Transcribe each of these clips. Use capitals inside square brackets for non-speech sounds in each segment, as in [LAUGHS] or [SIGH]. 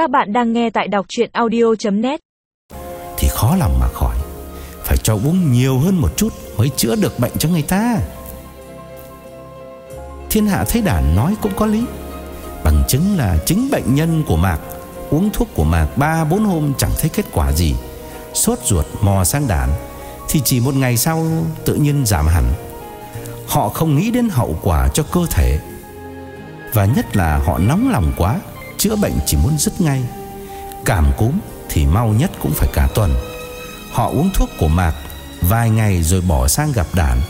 Các bạn đang nghe tại đọc chuyện audio.net Thì khó lòng mà khỏi. Phải cho uống nhiều hơn một chút Mới chữa được bệnh cho người ta. Thiên hạ thấy đàn nói cũng có lý. Bằng chứng là chính bệnh nhân của Mạc, Uống thuốc của Mạc 3-4 hôm chẳng thấy kết quả gì. Sốt ruột mò sang đàn, Thì chỉ một ngày sau tự nhiên giảm hẳn. Họ không nghĩ đến hậu quả cho cơ thể. Và nhất là họ nóng lòng quá. Chữa bệnh chỉ muốn dứt ngay. Cảm cúm thì mau nhất cũng phải cả tuần. Họ uống thuốc của Mạc, Vài ngày rồi bỏ sang gặp đản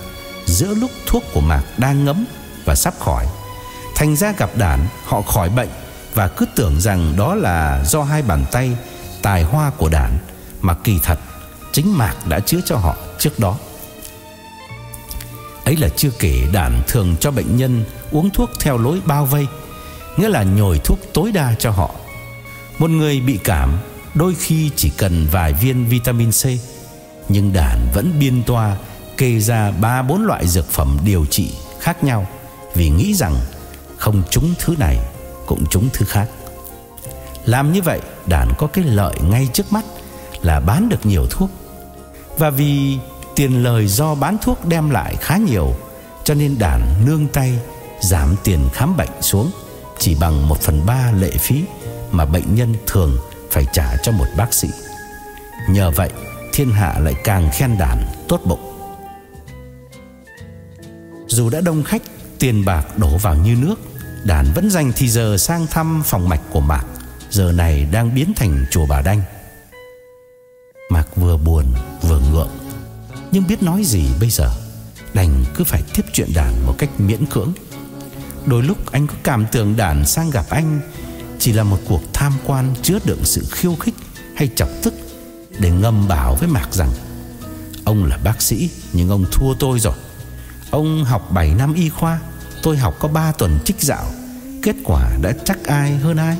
Giữa lúc thuốc của Mạc đang ngấm Và sắp khỏi, Thành ra gặp đản họ khỏi bệnh Và cứ tưởng rằng đó là do hai bàn tay, Tài hoa của đản Mà kỳ thật, Chính Mạc đã chữa cho họ trước đó. Ấy là chưa kể đản thường cho bệnh nhân Uống thuốc theo lối bao vây. Nghĩa là nhồi thuốc tối đa cho họ. Một người bị cảm, Đôi khi chỉ cần vài viên vitamin C, Nhưng đàn vẫn biên toa, Kê ra 3-4 loại dược phẩm điều trị khác nhau, Vì nghĩ rằng Không trúng thứ này Cũng trúng thứ khác. Làm như vậy, đàn có cái lợi ngay trước mắt Là bán được nhiều thuốc. Và vì tiền lời do bán thuốc đem lại khá nhiều, Cho nên đàn nương tay, Giảm tiền khám bệnh xuống. Chỉ bằng 1 phần 3 lệ phí Mà bệnh nhân thường phải trả cho một bác sĩ. Nhờ vậy, thiên hạ lại càng khen đàn, tốt bụng. Dù đã đông khách, Tiền bạc đổ vào như nước, Đàn vẫn dành thì giờ sang thăm phòng mạch của Mạc. Giờ này đang biến thành chùa Bà Đanh. Mạc vừa buồn, vừa ngượng, Nhưng biết nói gì bây giờ, Đành cứ phải tiếp chuyện đàn một cách miễn cưỡng. Đôi lúc anh có cảm tưởng đàn sang gặp anh, Chỉ là một cuộc tham quan chứa đựng sự khiêu khích hay chọc tức Để ngầm bảo với Mạc rằng, Ông là bác sĩ, nhưng ông thua tôi rồi. Ông học 7 năm y khoa, Tôi học có 3 tuần trích dạo. Kết quả đã chắc ai hơn ai?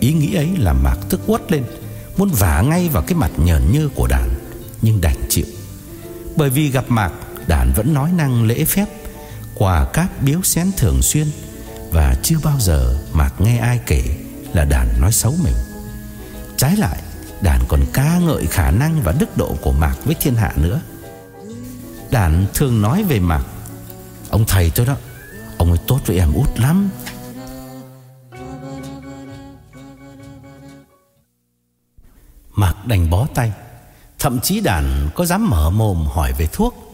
Ý nghĩ ấy làm Mạc tức quất lên, Muốn vả ngay vào cái mặt nhờn nhơ của đàn, Nhưng đành chịu. Bởi vì gặp Mạc, Đàn vẫn nói năng lễ phép. Quà cáp biếu xén thường xuyên Và chưa bao giờ Mạc nghe ai kể Là đàn nói xấu mình. Trái lại, Đàn còn ca ngợi khả năng và đức độ của Mạc với thiên hạ nữa. Đàn thường nói về Mạc, Ông thầy tôi đó, Ông ấy tốt với em út lắm. Mạc đành bó tay, Thậm chí đàn có dám mở mồm hỏi về thuốc.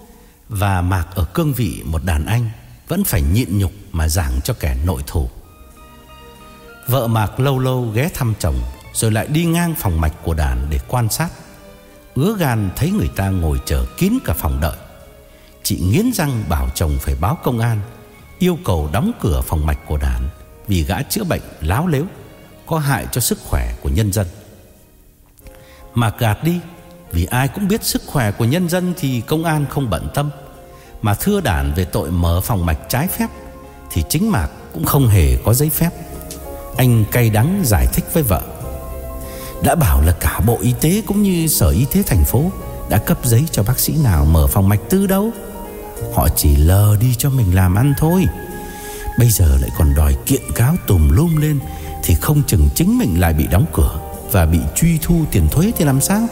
Và Mạc ở cương vị một đàn anh Vẫn phải nhịn nhục mà giảng cho kẻ nội thủ Vợ Mạc lâu lâu ghé thăm chồng, Rồi lại đi ngang phòng mạch của đàn để quan sát. Ứa gan thấy người ta ngồi chờ kín cả phòng đợi. Chị nghiến răng bảo chồng phải báo công an, Yêu cầu đóng cửa phòng mạch của đàn Vì gã chữa bệnh láo lếu, Có hại cho sức khỏe của nhân dân. Mạc gạt đi, Vì ai cũng biết sức khỏe của nhân dân Thì công an không bận tâm. Mà thưa đàn về tội mở phòng mạch trái phép, Thì chính Mạc cũng không hề có giấy phép. Anh cay đắng giải thích với vợ. Đã bảo là cả Bộ Y tế cũng như Sở Y tế thành phố Đã cấp giấy cho bác sĩ nào mở phòng mạch tư đâu. Họ chỉ lờ đi cho mình làm ăn thôi. Bây giờ lại còn đòi kiện cáo tùm lum lên Thì không chừng chính mình lại bị đóng cửa Và bị truy thu tiền thuế thì làm sao?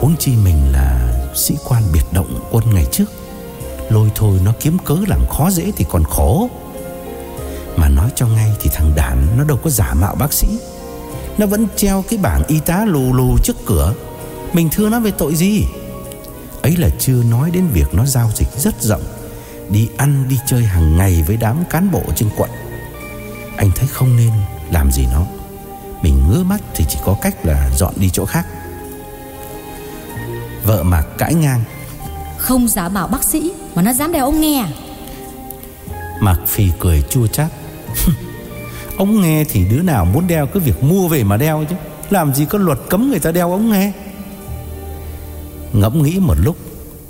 Huống chi mình là sĩ quan biệt động quân ngày trước. Lôi thôi nó kiếm cớ làm khó dễ thì còn khổ. Mà nói cho ngay thì thằng Đản Nó đâu có giả mạo bác sĩ. Nó vẫn treo cái bảng y tá lù lù trước cửa. Mình thưa nó về tội gì? Ấy là chưa nói đến việc nó giao dịch rất rộng. Đi ăn, đi chơi hàng ngày với đám cán bộ trên quận. Anh thấy không nên làm gì nó. Mình ngứa mắt thì chỉ có cách là dọn đi chỗ khác. Vợ Mạc cãi ngang. Không giả bảo bác sĩ, Mà nó dám đeo ông nghe? À? Mạc Phi cười chua chát. [LAUGHS] Ông nghe thì đứa nào muốn đeo Cứ việc mua về mà đeo chứ. Làm gì có luật cấm người ta đeo ống nghe. Ngẫm nghĩ một lúc,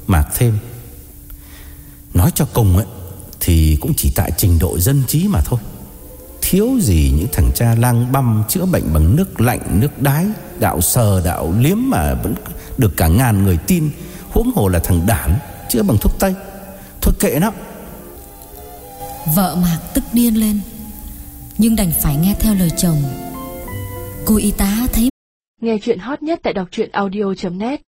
Mạc thêm. Nói cho cùng ấy, Thì cũng chỉ tại trình độ dân trí mà thôi. Thiếu gì những thằng cha lang băm Chữa bệnh bằng nước lạnh, Nước đái, Đạo sờ, đạo liếm mà vẫn được cả ngàn người tin. Huống hồ là thằng đản Chữa bằng thuốc tây. Thôi kệ nó. Vợ Mạc tức điên lên Nhưng đành phải nghe theo lời chồng. Cô y tá thấy Nghe chuyện hot nhất tại đọc truyện audio.net